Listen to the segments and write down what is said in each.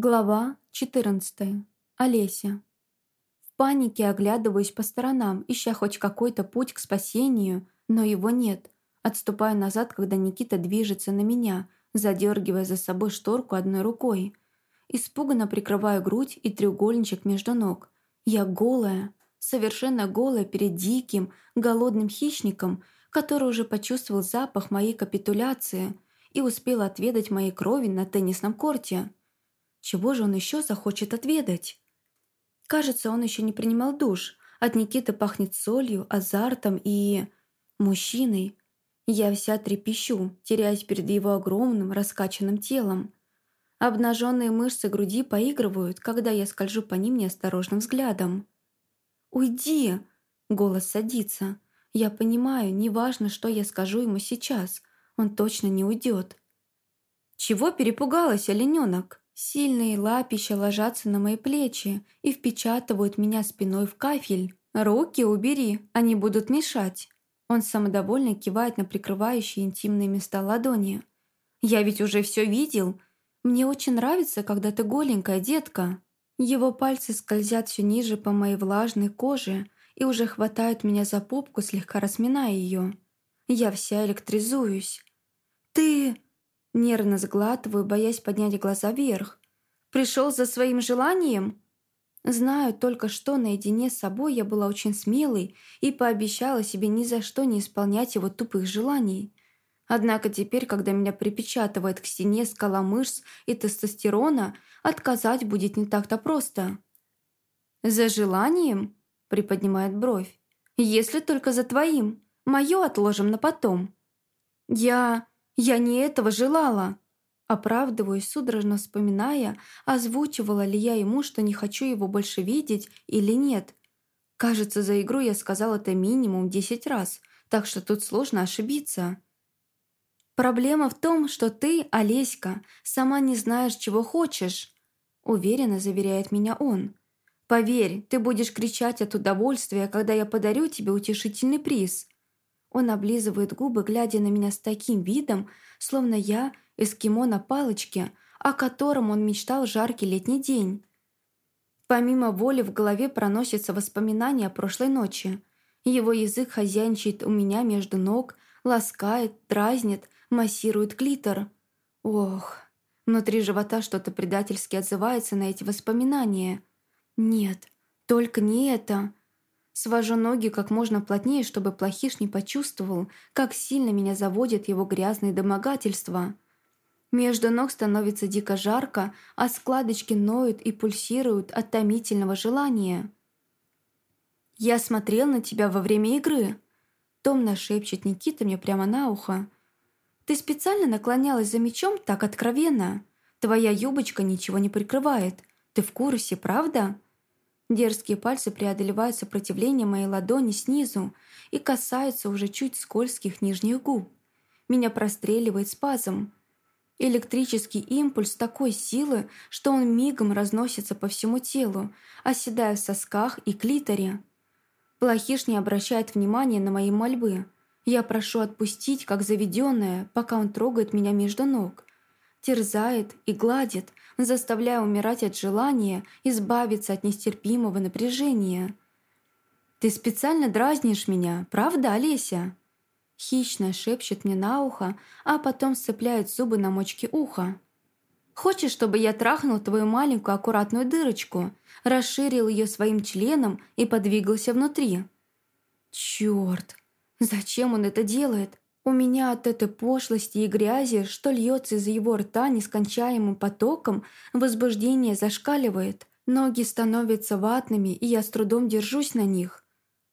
Глава 14. Олеся. В панике оглядываюсь по сторонам, ища хоть какой-то путь к спасению, но его нет. Отступаю назад, когда Никита движется на меня, задергивая за собой шторку одной рукой. Испуганно прикрываю грудь и треугольничек между ног. Я голая, совершенно голая перед диким, голодным хищником, который уже почувствовал запах моей капитуляции и успел отведать моей крови на теннисном корте. Чего же он еще захочет отведать? Кажется, он еще не принимал душ. От Никиты пахнет солью, азартом и... мужчиной. Я вся трепещу, теряясь перед его огромным раскачанным телом. Обнаженные мышцы груди поигрывают, когда я скольжу по ним неосторожным взглядом. «Уйди!» — голос садится. Я понимаю, неважно, что я скажу ему сейчас, он точно не уйдет. «Чего перепугалась, олененок?» Сильные лапища ложатся на мои плечи и впечатывают меня спиной в кафель. «Руки убери, они будут мешать». Он самодовольно кивает на прикрывающие интимные места ладони. «Я ведь уже все видел. Мне очень нравится, когда ты голенькая, детка». Его пальцы скользят все ниже по моей влажной коже и уже хватают меня за попку, слегка разминая ее. Я вся электризуюсь. «Ты...» Нервно сглатываю, боясь поднять глаза вверх. «Пришел за своим желанием?» Знаю только, что наедине с собой я была очень смелой и пообещала себе ни за что не исполнять его тупых желаний. Однако теперь, когда меня припечатывает к стене скала мышц и тестостерона, отказать будет не так-то просто. «За желанием?» – приподнимает бровь. «Если только за твоим. Мое отложим на потом». «Я...» Я не этого желала. Оправдываюсь, судорожно вспоминая, озвучивала ли я ему, что не хочу его больше видеть или нет. Кажется, за игру я сказала это минимум десять раз, так что тут сложно ошибиться. «Проблема в том, что ты, Олеська, сама не знаешь, чего хочешь», уверенно заверяет меня он. «Поверь, ты будешь кричать от удовольствия, когда я подарю тебе утешительный приз. Он облизывает губы, глядя на меня с таким видом, словно я эскимо на палочке, о котором он мечтал жаркий летний день. Помимо воли в голове проносятся воспоминания о прошлой ночи. Его язык хозяйничает у меня между ног, ласкает, дразнит, массирует клитор. Ох, внутри живота что-то предательски отзывается на эти воспоминания. Нет, только не это. Свожу ноги как можно плотнее, чтобы плохиш не почувствовал, как сильно меня заводят его грязные домогательства. Между ног становится дико жарко, а складочки ноют и пульсируют от томительного желания. «Я смотрел на тебя во время игры», — томно шепчет Никита мне прямо на ухо. «Ты специально наклонялась за мечом так откровенно? Твоя юбочка ничего не прикрывает. Ты в курсе, правда?» Дерзкие пальцы преодолевают сопротивление моей ладони снизу и касаются уже чуть скользких нижних губ. Меня простреливает спазм. Электрический импульс такой силы, что он мигом разносится по всему телу, оседая в сосках и клиторе. Плохиш не обращает внимания на мои мольбы. Я прошу отпустить, как заведенная, пока он трогает меня между ног терзает и гладит, заставляя умирать от желания избавиться от нестерпимого напряжения. «Ты специально дразнишь меня, правда, Олеся?» Хищно шепчет мне на ухо, а потом сцепляет зубы на мочке уха. «Хочешь, чтобы я трахнул твою маленькую аккуратную дырочку, расширил ее своим членом и подвигался внутри?» «Черт! Зачем он это делает? У меня от этой пошлости и грязи, что льется из его рта нескончаемым потоком, возбуждение зашкаливает. Ноги становятся ватными, и я с трудом держусь на них.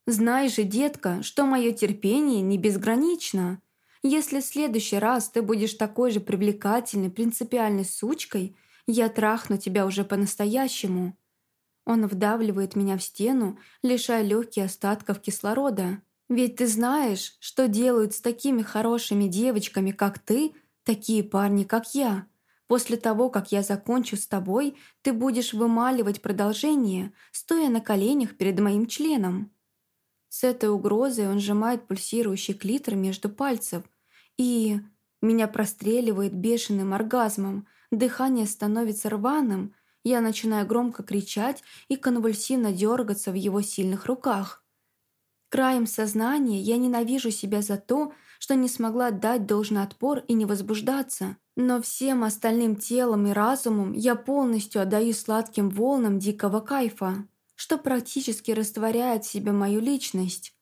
Знаешь же, детка, что мое терпение не безгранично. Если в следующий раз ты будешь такой же привлекательной, принципиальной сучкой, я трахну тебя уже по-настоящему. Он вдавливает меня в стену, лишая легких остатков кислорода. Ведь ты знаешь, что делают с такими хорошими девочками, как ты, такие парни, как я. После того, как я закончу с тобой, ты будешь вымаливать продолжение, стоя на коленях перед моим членом». С этой угрозой он сжимает пульсирующий клитор между пальцев и... Меня простреливает бешеным оргазмом, Дыхание становится рваным, я начинаю громко кричать и конвульсивно дергаться в его сильных руках. Краем сознания я ненавижу себя за то, что не смогла дать должный отпор и не возбуждаться. Но всем остальным телом и разумом я полностью отдаю сладким волнам дикого кайфа, что практически растворяет в себе мою личность.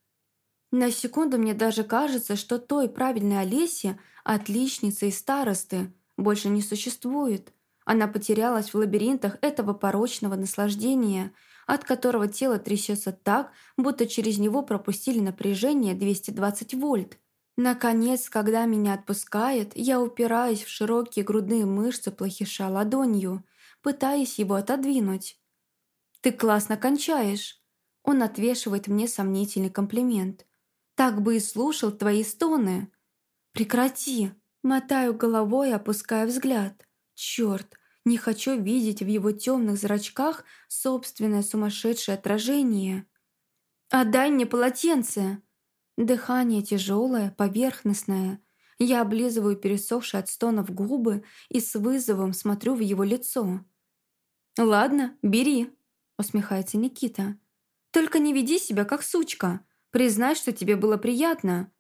На секунду мне даже кажется, что той правильной Олеси, отличницы и старосты, больше не существует. Она потерялась в лабиринтах этого порочного наслаждения, от которого тело трясется так, будто через него пропустили напряжение 220 вольт. Наконец, когда меня отпускает, я упираюсь в широкие грудные мышцы плохиша ладонью, пытаясь его отодвинуть. «Ты классно кончаешь!» Он отвешивает мне сомнительный комплимент. «Так бы и слушал твои стоны!» «Прекрати!» Мотаю головой, опуская взгляд. «Черт! Не хочу видеть в его темных зрачках собственное сумасшедшее отражение!» «Отдай мне полотенце!» Дыхание тяжелое, поверхностное. Я облизываю пересохшие от стонов губы и с вызовом смотрю в его лицо. «Ладно, бери», — усмехается Никита. «Только не веди себя как сучка. Признай, что тебе было приятно».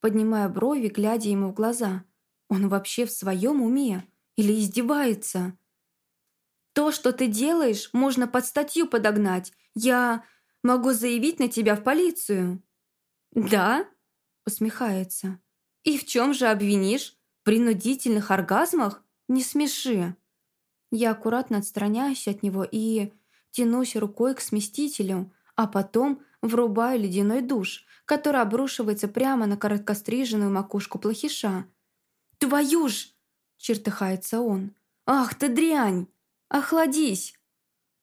Поднимая брови, глядя ему в глаза. Он вообще в своем уме? Или издевается? «То, что ты делаешь, можно под статью подогнать. Я могу заявить на тебя в полицию». «Да?» – усмехается. «И в чем же обвинишь? Принудительных оргазмах? Не смеши!» Я аккуратно отстраняюсь от него и тянусь рукой к сместителю, а потом врубаю ледяной душ, который обрушивается прямо на короткостриженную макушку плохиша. «Твою ж!» – чертыхается он. «Ах ты дрянь! Охладись!»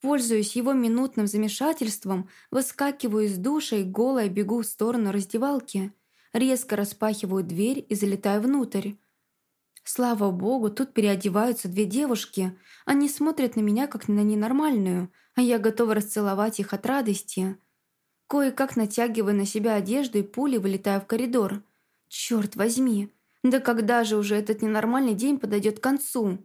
Пользуясь его минутным замешательством, выскакиваю из душа и голая бегу в сторону раздевалки. Резко распахиваю дверь и залетаю внутрь. Слава богу, тут переодеваются две девушки. Они смотрят на меня, как на ненормальную, а я готова расцеловать их от радости. Кое-как натягиваю на себя одежду и пулей вылетаю в коридор. Черт возьми, да когда же уже этот ненормальный день подойдет к концу?»